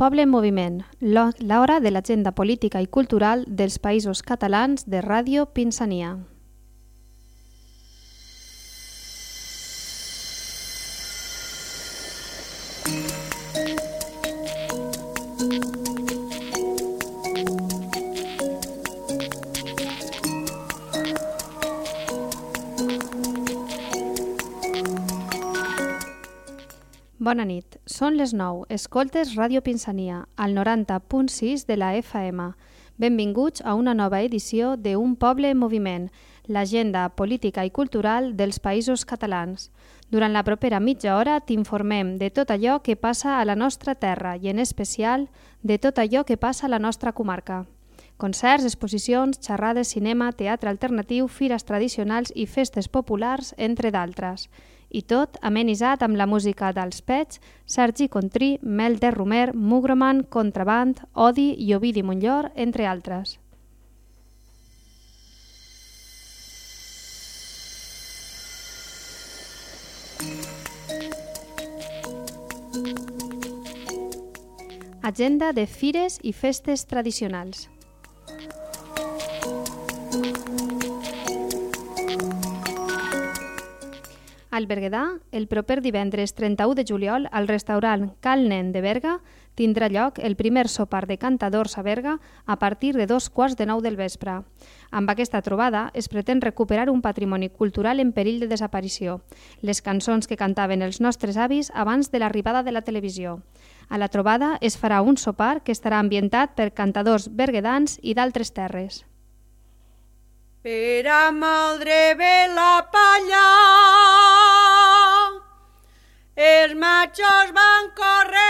poble en moviment, l'hora de l'agenda política i cultural dels països catalans de Ràdio Pinsania. Bona nit. Són les 9. Escoltes Ràdio Pinsania, al 90.6 de la FM. Benvinguts a una nova edició de Un poble en moviment, l'agenda política i cultural dels països catalans. Durant la propera mitja hora t'informem de tot allò que passa a la nostra terra i, en especial, de tot allò que passa a la nostra comarca. Concerts, exposicions, xerrades, cinema, teatre alternatiu, fires tradicionals i festes populars, entre d'altres i tot amenitzat amb la música dels Pets, Sergi Contrí, Mel de Romer, Mugroman, Contraband, Odi i Ovidi Montllor, entre altres. Agenda de fires i festes tradicionals. Al Berguedà, el proper divendres 31 de juliol, al restaurant Cal Nen de Berga, tindrà lloc el primer sopar de cantadors a Berga a partir de dos quarts de nou del vespre. Amb aquesta trobada es pretén recuperar un patrimoni cultural en perill de desaparició, les cançons que cantaven els nostres avis abans de l'arribada de la televisió. A la trobada es farà un sopar que estarà ambientat per cantadors berguedans i d'altres terres. Per a maldre bé la palla, es machos van correr.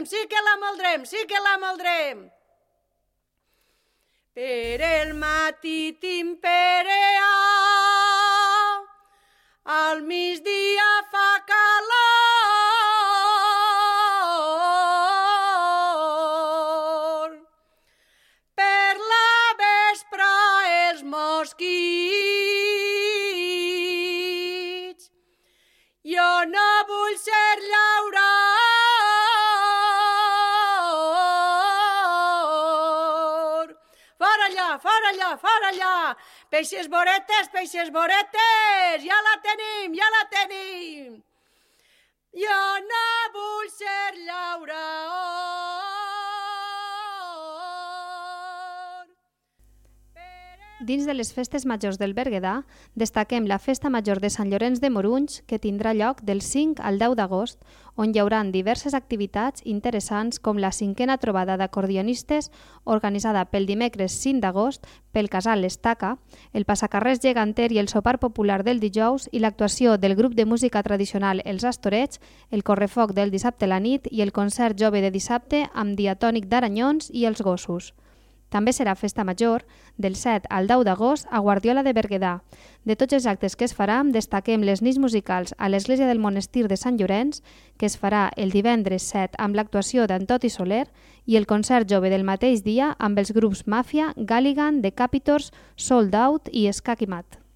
Tenim, sí que la moldrem, sí que la moldrem. Per el matí timperea, al migdia fa calor. Per la vespre els mosquits. Allà, fora allà. Peixes boretes, peixes boretes. Ja la tenim, ja la tenim. Jo no vull ser llauror. Dins de les festes majors del Berguedà, destaquem la Festa Major de Sant Llorenç de Morunys, que tindrà lloc del 5 al 10 d'agost, on hi haurà diverses activitats interessants com la cinquena trobada d'acordionistes organitzada pel dimecres 5 d'agost pel casal Estaca, el passacarrers geganter i el sopar popular del dijous i l'actuació del grup de música tradicional Els Astorets, el correfoc del dissabte a la nit i el concert jove de dissabte amb diatònic d'Aranyons i els gossos. També serà festa major del 7 al 10 d'agost a Guardiola de Berguedà. De tots els actes que es faran, destaquem les nits musicals a l'Església del Monestir de Sant Llorenç, que es farà el divendres 7 amb l'actuació d'Antoti Soler, i el concert jove del mateix dia amb els grups Màfia, Galligan, Decapitors, Sold Out i Escaquimat.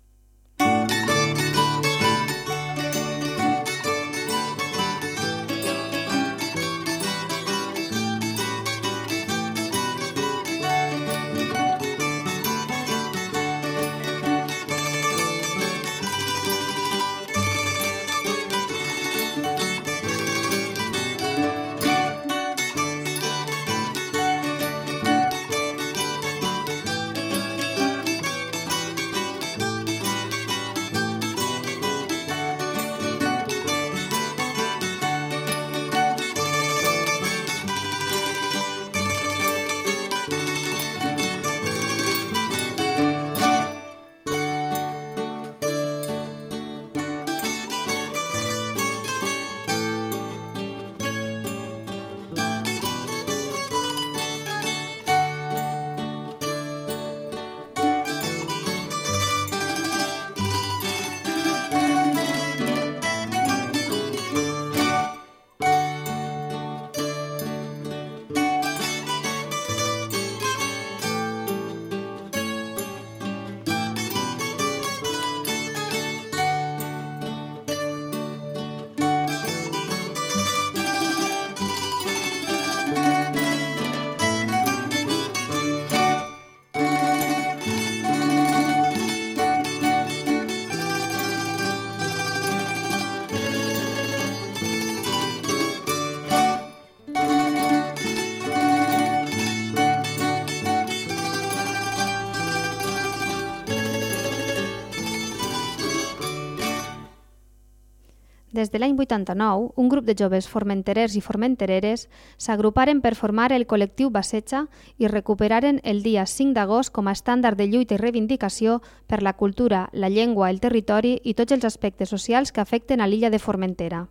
Des de l'any 89, un grup de joves formenterers i formentereres s'agruparen per formar el col·lectiu Bassetxa i recuperaren el dia 5 d'agost com a estàndard de lluita i reivindicació per la cultura, la llengua, el territori i tots els aspectes socials que afecten a l'illa de Formentera.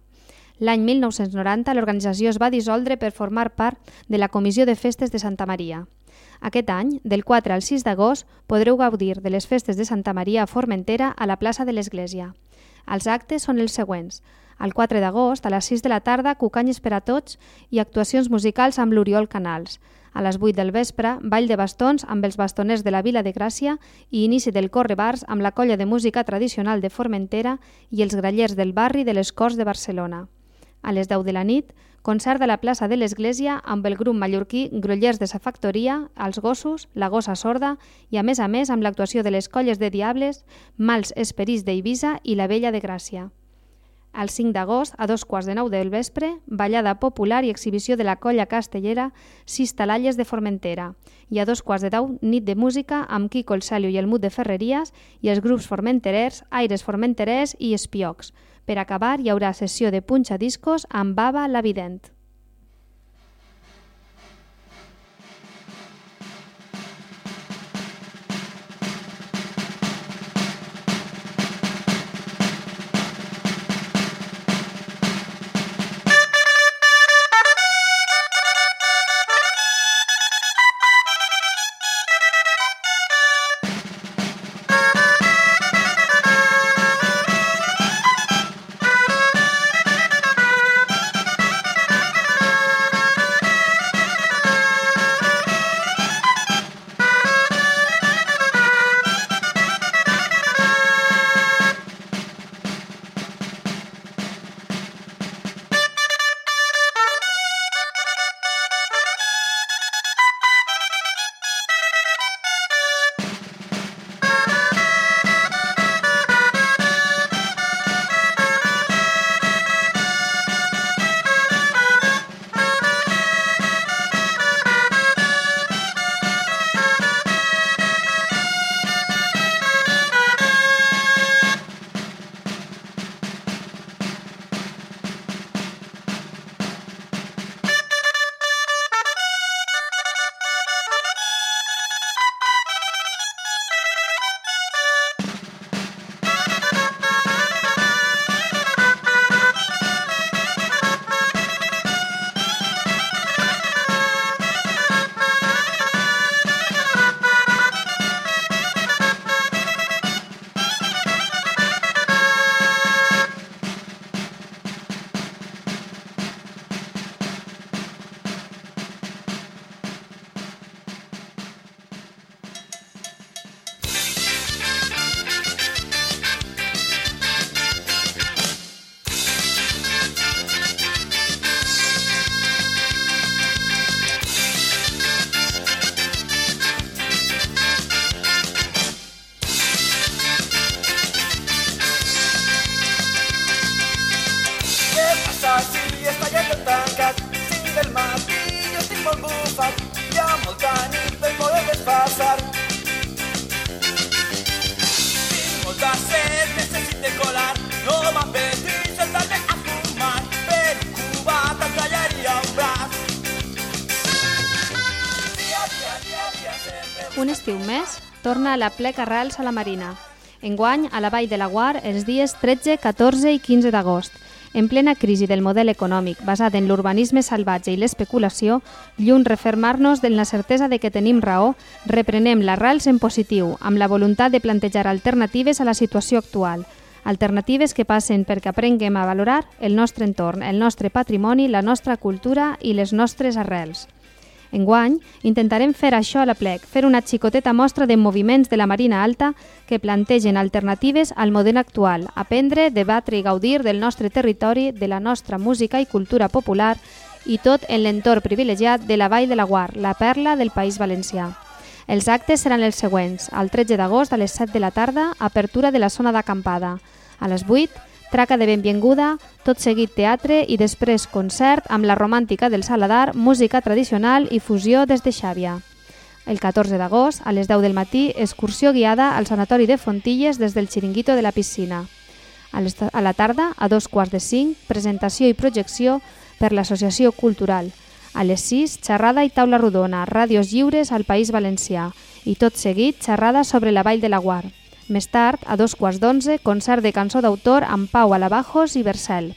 L'any 1990 l'organització es va dissoldre per formar part de la Comissió de Festes de Santa Maria. Aquest any, del 4 al 6 d'agost, podreu gaudir de les festes de Santa Maria a Formentera a la plaça de l'Església. Els actes són els següents. El 4 d'agost, a les 6 de la tarda, cucanyes per a tots i actuacions musicals amb l'Oriol Canals. A les 8 del vespre, ball de bastons amb els bastoners de la Vila de Gràcia i inici del Corre Bars amb la colla de música tradicional de Formentera i els grallers del barri de les Corts de Barcelona. A les 10 de la nit, concert a la plaça de l'Església amb el grup mallorquí Grollers de sa Factoria, Els Gossos, La Gossa Sorda i, a més a més, amb l'actuació de les colles de Diables, Mals Esperits d'Eivissa i La Vella de Gràcia. El 5 d'agost, a dos quarts de nou del vespre, ballada popular i exhibició de la colla castellera Sis Talalles de Formentera. I a dos quarts de deu, nit de música amb Quico el Salio i el Mut de Ferreries i els grups formenterers, Aires Formenterers i Espiocs. Per acabar, hi haurà sessió de punxa discos amb Baba la Vident. A la plec Arrels a la Marina. Enguany, a la Vall de la Guar, els dies 13, 14 i 15 d'agost. En plena crisi del model econòmic basat en l'urbanisme salvatge i l'especulació, lluny refermar-nos en la certesa de que tenim raó, reprenem l'arrels en positiu, amb la voluntat de plantejar alternatives a la situació actual, alternatives que passen perquè aprenguem a valorar el nostre entorn, el nostre patrimoni, la nostra cultura i les nostres arrels. Enguany, intentarem fer això a la plec, fer una xicoteta mostra de moviments de la Marina Alta que plantegen alternatives al model actual, aprendre, debatre i gaudir del nostre territori, de la nostra música i cultura popular i tot en l'entorn privilegiat de la Vall de la Guar, la perla del País Valencià. Els actes seran els següents. El 13 d'agost a les 7 de la tarda, apertura de la zona d'acampada. A les 8, traca de benvinguda, tot seguit teatre i després concert amb la romàntica del Saladar, música tradicional i fusió des de Xàbia. El 14 d'agost, a les 10 del matí, excursió guiada al Sanatori de Fontilles des del xiringuito de la piscina. A, la tarda, a dos quarts de cinc, presentació i projecció per l'Associació Cultural. A les 6, xerrada i taula rodona, ràdios lliures al País Valencià i tot seguit xerrada sobre la Vall de la Guard. Més tard, a dos quarts d'onze, concert de cançó d'autor amb Pau Alabajos i Bercel.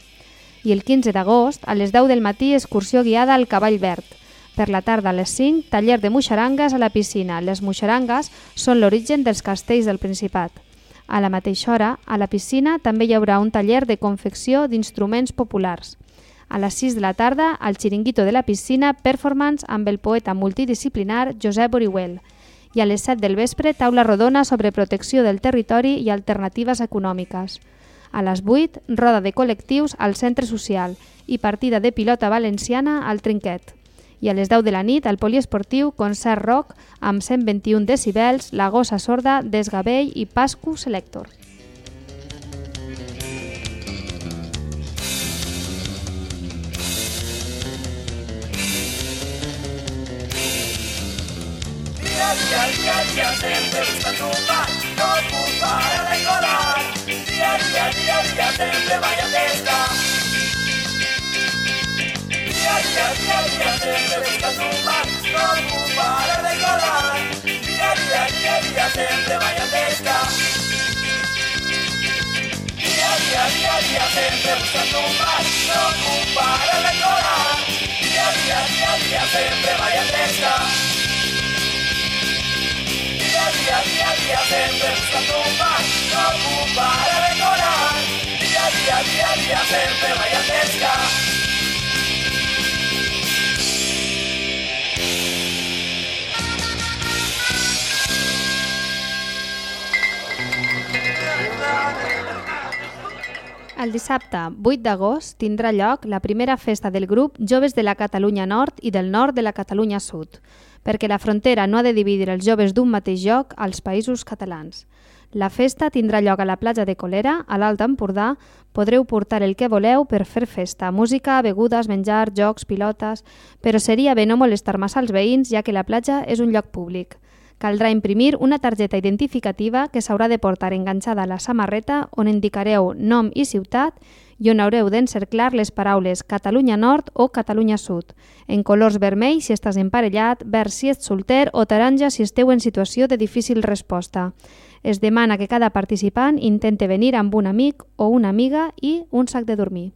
I el 15 d'agost, a les 10 del matí, excursió guiada al Cavall Verd. Per la tarda, a les 5, taller de muixarangues a la piscina. Les muixarangues són l'origen dels castells del Principat. A la mateixa hora, a la piscina també hi haurà un taller de confecció d'instruments populars. A les 6 de la tarda, al xiringuito de la piscina, performance amb el poeta multidisciplinar Josep Orihuel. I a les 7 del vespre, taula rodona sobre protecció del territori i alternatives econòmiques. A les 8, roda de col·lectius al centre social i partida de pilota valenciana al trinquet. I a les 10 de la nit, al poliesportiu, concert rock amb 121 decibels, la gossa sorda, desgavell i pascu selector. Día, día, día, sempre buscando un bar, no para recordar. Día, día, día, día, sempre vaya testa. Día, día, día, día, sempre buscando un bar, no para recordar. Día, día, día, día, sempre vaya testa. Día, día, día, día, sempre buscando un bar, no para recordar. Día, día, día, día, sempre vaya testa. Día, día, día, buscando un bar No para decorar Día, día, día, día, sempre vaya pesca El dissabte 8 d'agost tindrà lloc la primera festa del grup Joves de la Catalunya Nord i del Nord de la Catalunya Sud, perquè la frontera no ha de dividir els joves d'un mateix lloc als països catalans. La festa tindrà lloc a la platja de Colera, a l'Alt Empordà. Podreu portar el que voleu per fer festa, música, begudes, menjar, jocs, pilotes... Però seria bé no molestar massa els veïns, ja que la platja és un lloc públic. Caldrà imprimir una targeta identificativa que s'haurà de portar enganxada a la samarreta on indicareu nom i ciutat i on haureu d'encerclar les paraules Catalunya Nord o Catalunya Sud, en colors vermell si estàs emparellat, verd si ets solter o taronja si esteu en situació de difícil resposta. Es demana que cada participant intente venir amb un amic o una amiga i un sac de dormir.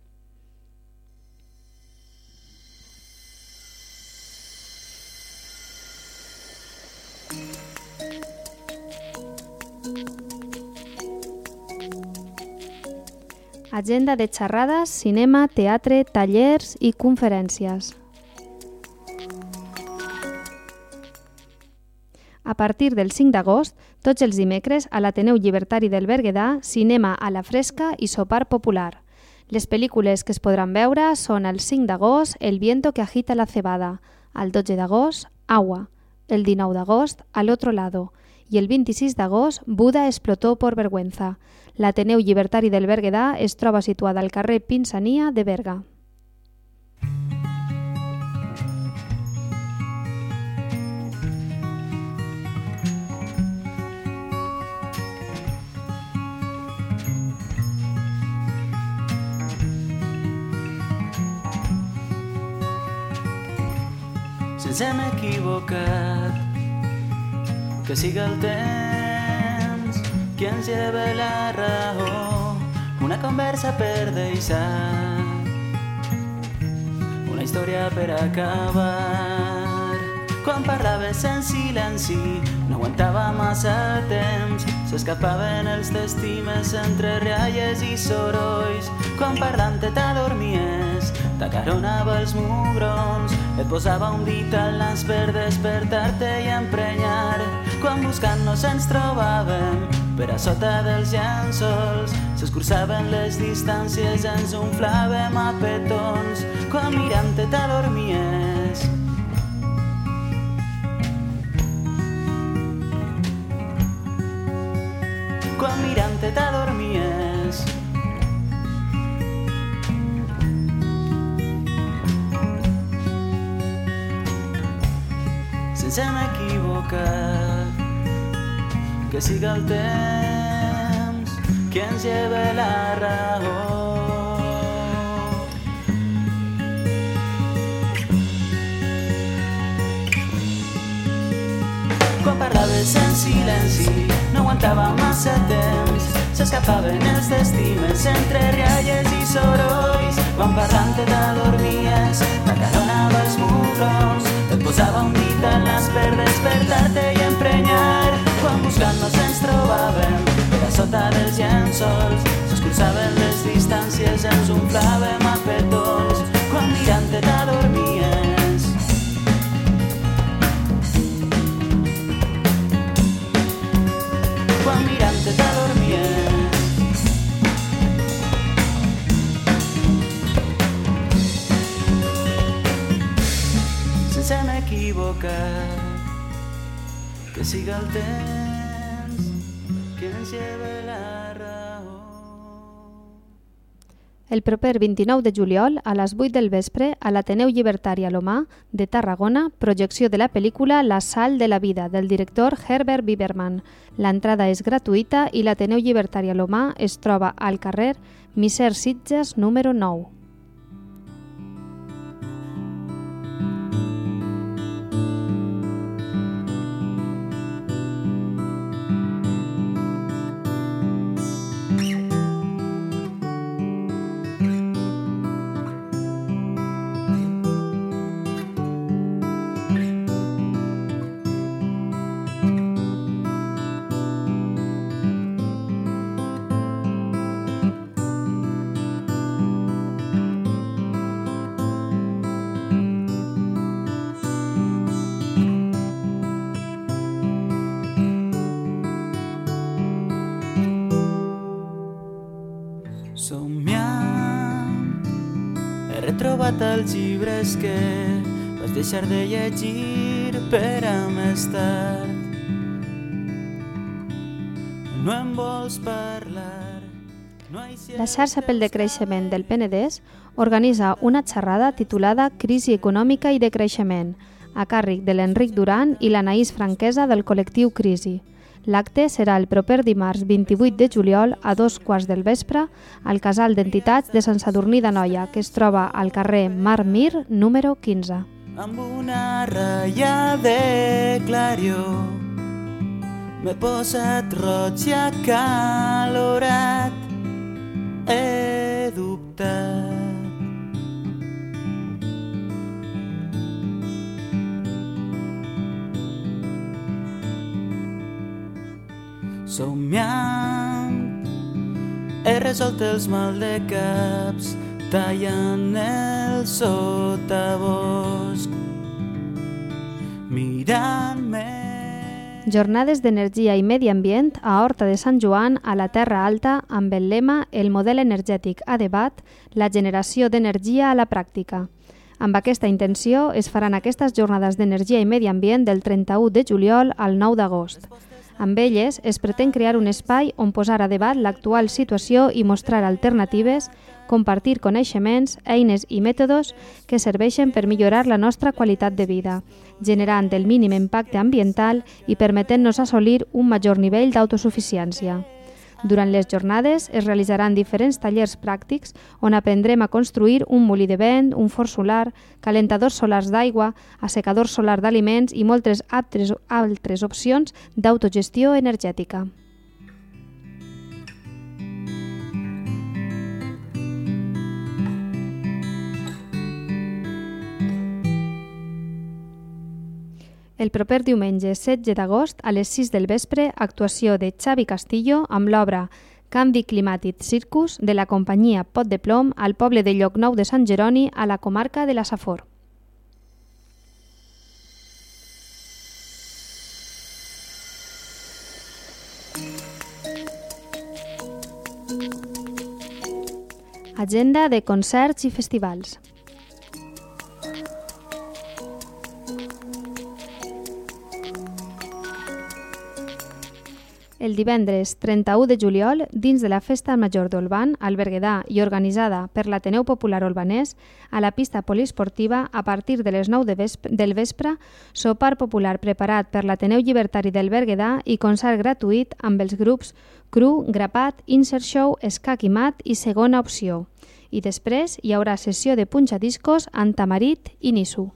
Agenda de xerrades, cinema, teatre, tallers i conferències. A partir del 5 d'agost, tots els dimecres, a l'Ateneu Llibertari del Berguedà, cinema a la fresca i sopar popular. Les pel·lícules que es podran veure són el 5 d'agost, El viento que agita la cebada, el 12 d'agost, Agua, el 19 d'agost, Al otro lado, i el 26 d'agost, Buda explotó por vergüenza. L'Ateneu Llibertari del Berguedà es troba situada al carrer Pinsania de Berga. Ens hem equivocat, que siga el temps qui ens lleva la raó, una conversa per deixar, una història per acabar. Quan parlaves en silenci, no aguantava massa temps, s'escapaven els t'estimes entre rialles i sorolls. Quan parlant t'adormies, t'acaronava els mugrons, et posava un dit al nas per despertar-te i emprenyar. Quan buscant-nos trobàvem per a sota dels llençols, s'escurçaven les distàncies, ens umflàvem a petons. Quan mirant-te t'adormies, quan mirant-te t'adormies. Sense m'equivocar, que siga el temps que ens lleve la raó. Quan en silenci no aguantava massa temps. S'escapaven els d'estimes entre rialles i sorolls quan parlant te t'adormies t'acaronava els mugrons et posava un dit al nas per despertar-te i emprenyar quan buscant-nos ens trobàvem era sota dels llençols s'escurçaven les distàncies ens omplàvem a petons quan mirant te t'adormies. Quan mirant-te t'adormies. Sense m'equivocar, que siga el temps ens la raó. El proper 29 de juliol, a les 8 del vespre, a l'Ateneu Llibertari Alomà de Tarragona, projecció de la pel·lícula La sal de la vida, del director Herbert Biberman. L'entrada és gratuïta i l'Ateneu Llibertari Alomà es troba al carrer Miser Sitges número 9. Retrobat els llibres que vas deixar de llegir per a més tard. No em vols parlar, no La xarxa pel decreixement del Penedès organitza una xerrada titulada Crisi econòmica i de creixement, a càrrec de l'Enric Duran i l'Anaïs Franquesa del col·lectiu Crisi. L'acte serà el proper dimarts 28 de juliol a dos quarts del vespre al Casal d'Entitats de Sant Sadurní d'Anoia, que es troba al carrer Mar Mir, número 15. amb una ratlla de clarió m'he posat roig i acalorat he dubtat somiant he resolt els mal de caps tallant el sotabosc mirant-me Jornades d'energia i medi ambient a Horta de Sant Joan, a la Terra Alta, amb el lema El model energètic a debat, la generació d'energia a la pràctica. Amb aquesta intenció es faran aquestes jornades d'energia i medi ambient del 31 de juliol al 9 d'agost. Amb elles es pretén crear un espai on posar a debat l'actual situació i mostrar alternatives, compartir coneixements, eines i mètodes que serveixen per millorar la nostra qualitat de vida, generant el mínim impacte ambiental i permetent-nos assolir un major nivell d'autosuficiència. Durant les jornades es realitzaran diferents tallers pràctics on aprendrem a construir un molí de vent, un forn solar, calentadors solars d'aigua, assecadors solar d'aliments i moltes altres, altres opcions d'autogestió energètica. El proper diumenge 16 d'agost a les 6 del vespre, actuació de Xavi Castillo amb l'obra Canvi climàtic Circus de la companyia Pot de Plom al poble de Llocnou de Sant Jeroni a la comarca de la Safor. Agenda de concerts i festivals. El divendres 31 de juliol, dins de la Festa Major d'Olban, al Berguedà i organitzada per l'Ateneu Popular Olbanès, a la pista poliesportiva, a partir de les 9 de vespre, del vespre, sopar popular preparat per l'Ateneu Llibertari del Berguedà i concert gratuït amb els grups Cru, Grapat, Insert Show, Escac i Mat i Segona Opció. I després hi haurà sessió de punxadiscos amb Tamarit i Nisu.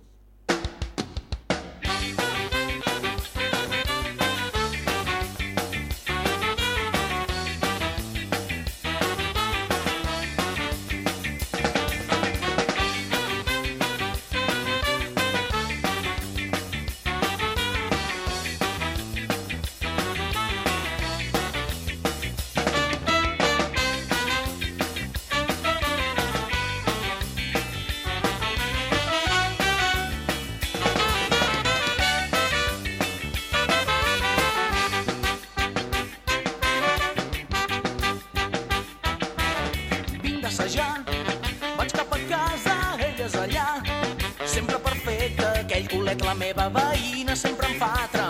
Vinc d'assajar, vaig cap a casa, ella és allà. Sempre perfecta, aquell culet, la meva veïna sempre em fa trempar.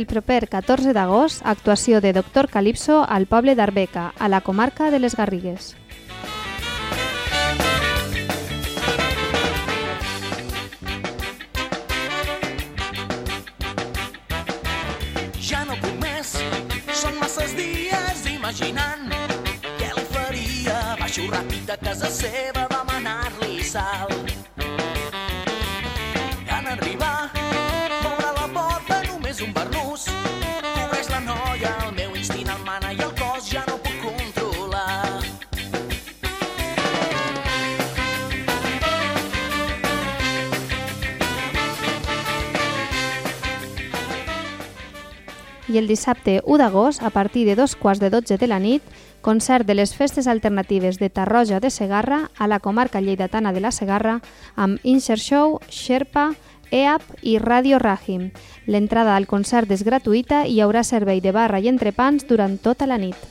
El proper 14 d'agost, actuació de Doctor Calipso al poble d'Arbeca, a la comarca de les Garrigues. Ja no puc més, són masses dies imaginant què li faria. Baixo ràpid a casa seva demanar-li sal. I el dissabte 1 d'agost, a partir de dos quarts de 12 de la nit, concert de les festes alternatives de Tarroja de Segarra a la comarca lleidatana de la Segarra amb Insert Show, Sherpa, EAP i Radio Rahim. L'entrada al concert és gratuïta i hi haurà servei de barra i entrepans durant tota la nit.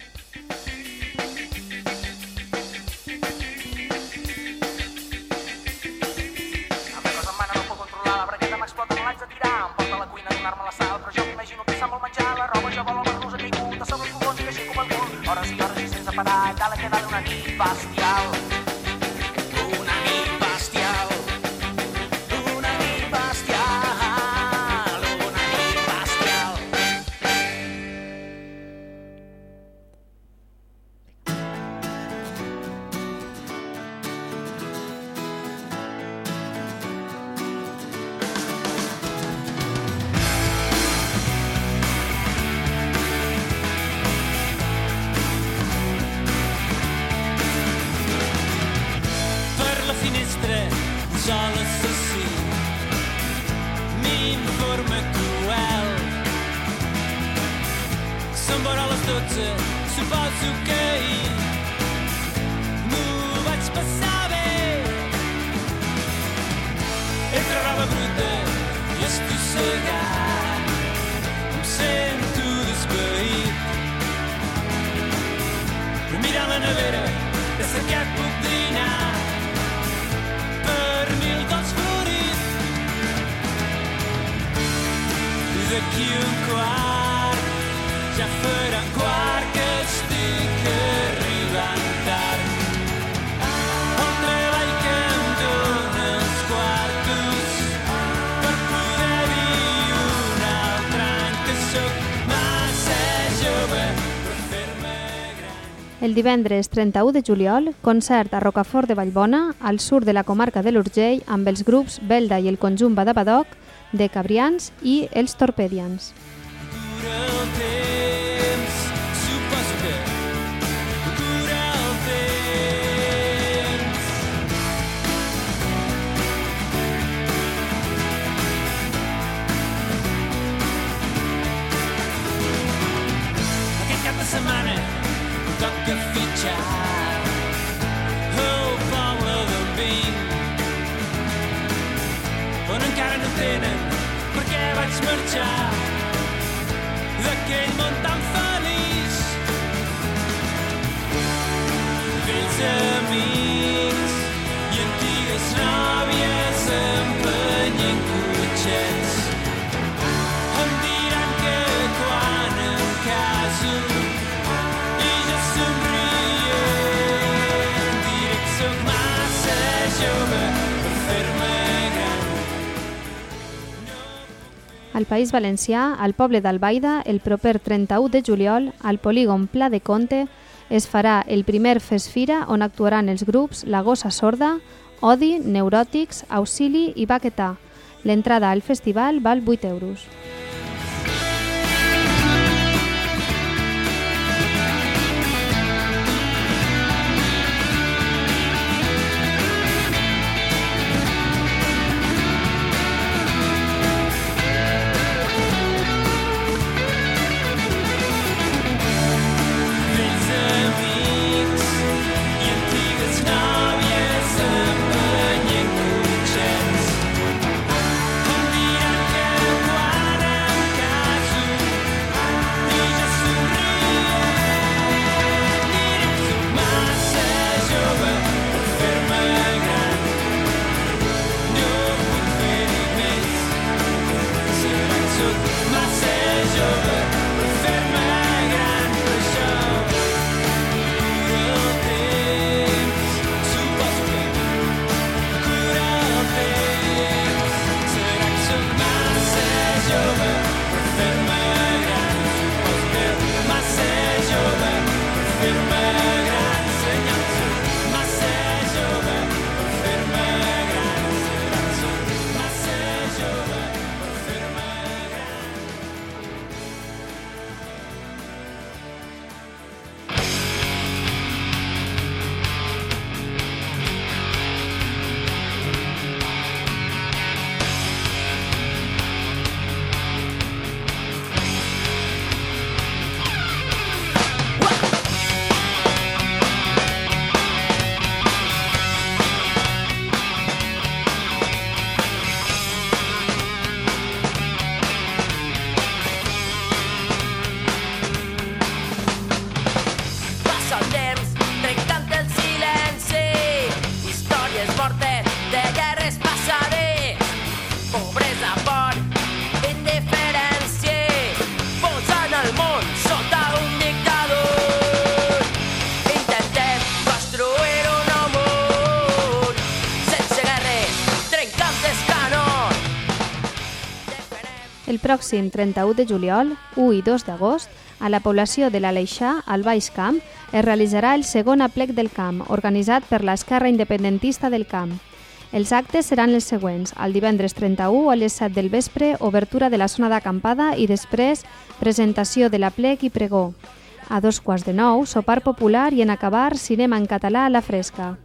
Spaß El divendres 31 de juliol, concert a Rocafort de Vallbona, al sud de la comarca de l'Urgell, amb els grups Belda i el conjunt Badabadoc, de Cabrians i els Torpedians. cura amics i antigues nòvies empenyent cotxets em diran que quan em caso i jo somrient diré que soc massa per fer-me Al País Valencià, al poble d'Albaida, el proper 31 de juliol, al polígon Pla de Conte, es farà el primer Fesfira on actuaran els grups La Gossa Sorda, Odi, Neuròtics, Auxili i Baquetà. L'entrada al festival val 8 euros. El pròxim 31 de juliol, 1 i 2 d'agost, a la població de l'Aleixar, al Baix Camp, es realitzarà el segon aplec del camp, organitzat per l'Esquerra Independentista del Camp. Els actes seran els següents. El divendres 31 a les 7 del vespre, obertura de la zona d'acampada i després presentació de l'aplec i pregó. A dos quarts de nou, sopar popular i en acabar, cinema en català a la fresca.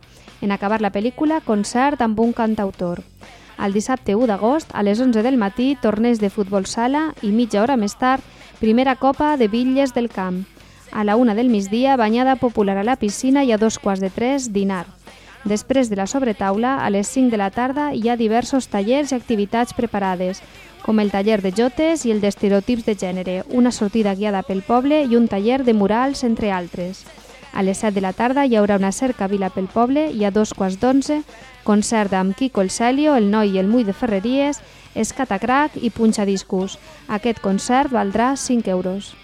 En acabar la pel·lícula, concert amb un cantautor. El dissabte 1 d'agost, a les 11 del matí, torneig de futbol sala i mitja hora més tard, primera copa de bitlles del camp. A la una del migdia, banyada popular a la piscina i a dos quarts de tres, dinar. Després de la sobretaula, a les 5 de la tarda hi ha diversos tallers i activitats preparades, com el taller de jotes i el d'estereotips de gènere, una sortida guiada pel poble i un taller de murals, entre altres. A les 7 de la tarda hi haurà una cercavila pel poble i a dos quarts d'onze, concert amb Kiko el Celio, el noi i el Mui de Ferreries, Escatacrac i Punxadiscos. Aquest concert valdrà 5 euros.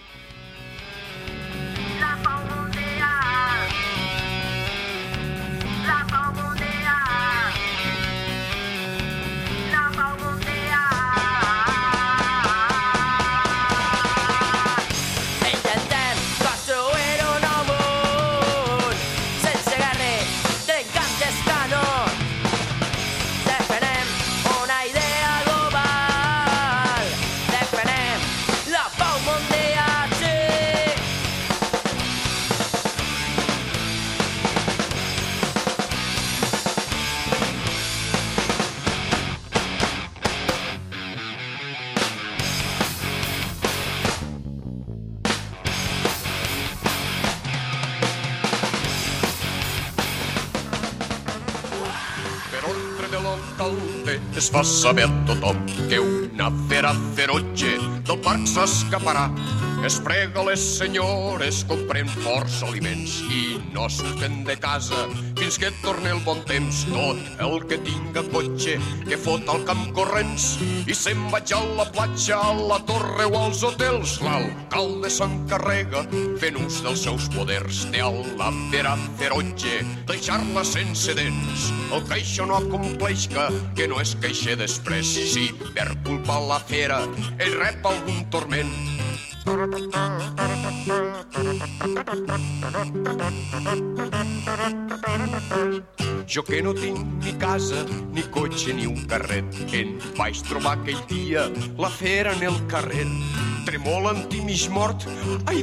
svassabelt och toppkeuna för att för oje då park ska para Es prega les senyores, comprem força aliments i no surten de casa fins que torni el bon temps. Tot el que tinga cotxe, que fot al camp corrents i se'n vaig a la platja, a la torre o als hotels. L'alcalde s'encarrega fent ús dels seus poders de la fera ferotge, deixar-la sense dents. El això no acompleix que, que no es queixe després. Si per culpa la fera ell rep algun torment, jo que no tinc ni casa, ni cotxe, ni un carret, em vaig trobar aquell dia la fera en el carrer. Tremolant i mig mort, ai,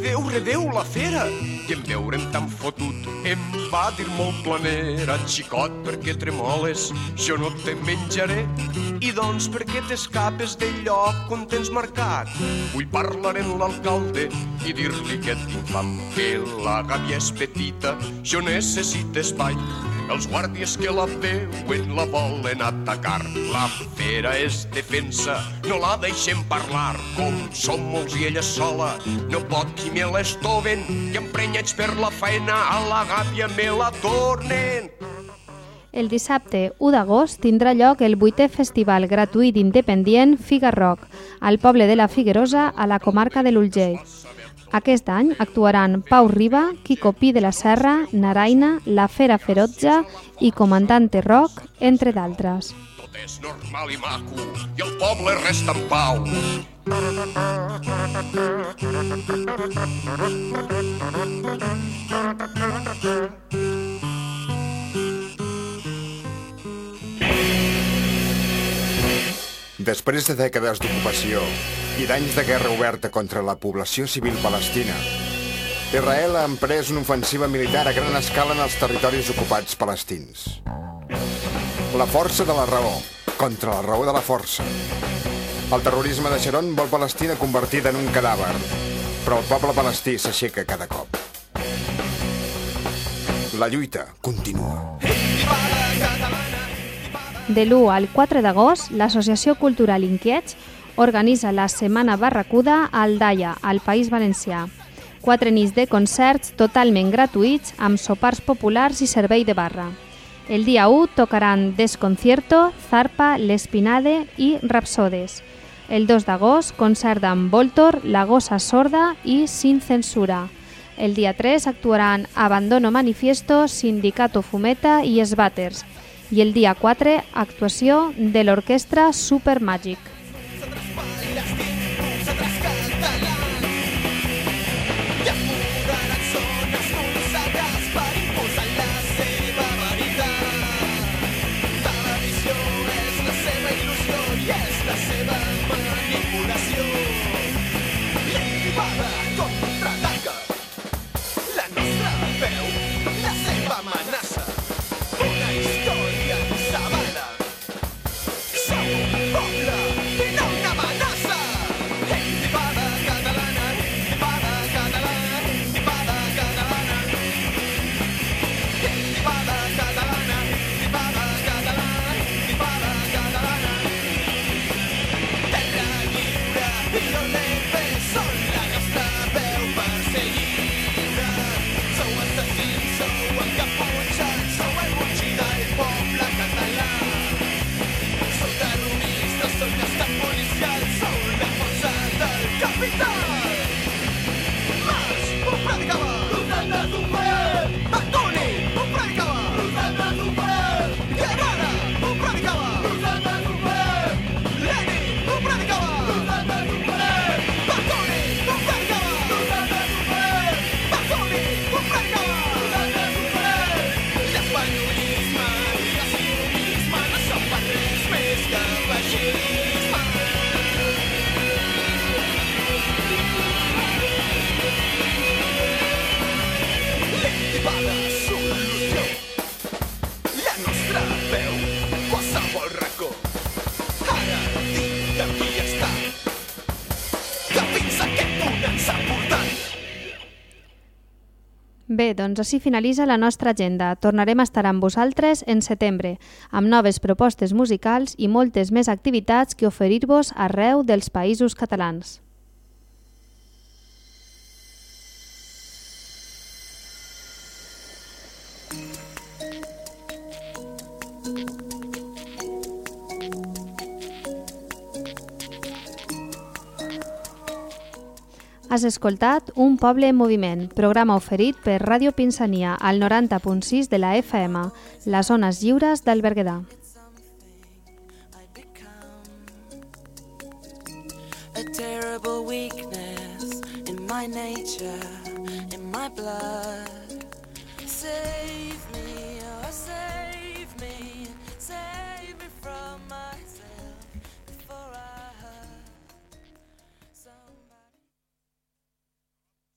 Déu, la fera! I en veure'm tan fotut, em va dir molt planera, xicot, perquè tremoles, jo no te menjaré. I doncs, per què t'escapes del lloc on tens marcat? Vull parlar amb l'alcalde i dir-li que tinc fam, que la gàbia és petita, jo necessito espai. Els guàrdies que la veuen la volen atacar. La fera és defensa, no la deixem parlar. Com som molts i ella sola, no pot qui me l'estoven, i emprenyats per la feina a la gàbia me la tornen. El dissabte 1 d'agost tindrà lloc el vuitè festival gratuït independent Figa Rock al poble de la Figuerosa, a la comarca de l'Urgell. Aquest any actuaran Pau Riba, Quico Pi de la Serra, Naraina, La Fera Ferotja i Comandante Rock, entre d'altres. Tot és normal i maco, i el poble resta en pau. Després de dècades d'ocupació i d'anys de guerra oberta contra la població civil palestina, Israel ha emprès una ofensiva militar a gran escala en els territoris ocupats palestins. La força de la raó contra la raó de la força. El terrorisme de Sharon vol Palestina convertida en un cadàver, però el poble palestí s'aixeca cada cop. La lluita continua. De l'1 al 4 d'agost, l'Associació Cultural Inquiets organitza la Setmana Barracuda a Aldaia, al País Valencià. Quatre nits de concerts totalment gratuïts amb sopars populars i servei de barra. El dia 1 tocaran Desconcierto, Zarpa, L'Espinade i Rapsodes. El 2 d'agost, concert amb Voltor, La Gossa Sorda i Sin Censura. El dia 3 actuaran Abandono Manifiesto, Sindicato Fumeta i Esbàters. I el dia 4, actuació de l'orquestra Super Bé, doncs així finalitza la nostra agenda. Tornarem a estar amb vosaltres en setembre, amb noves propostes musicals i moltes més activitats que oferir-vos arreu dels països catalans. Has escoltat Un poble en moviment, programa oferit per Ràdio Pinsania al 90.6 de la FM, les zones lliures del Berguedà. a terrible weakness in my nature, in my blood. Me.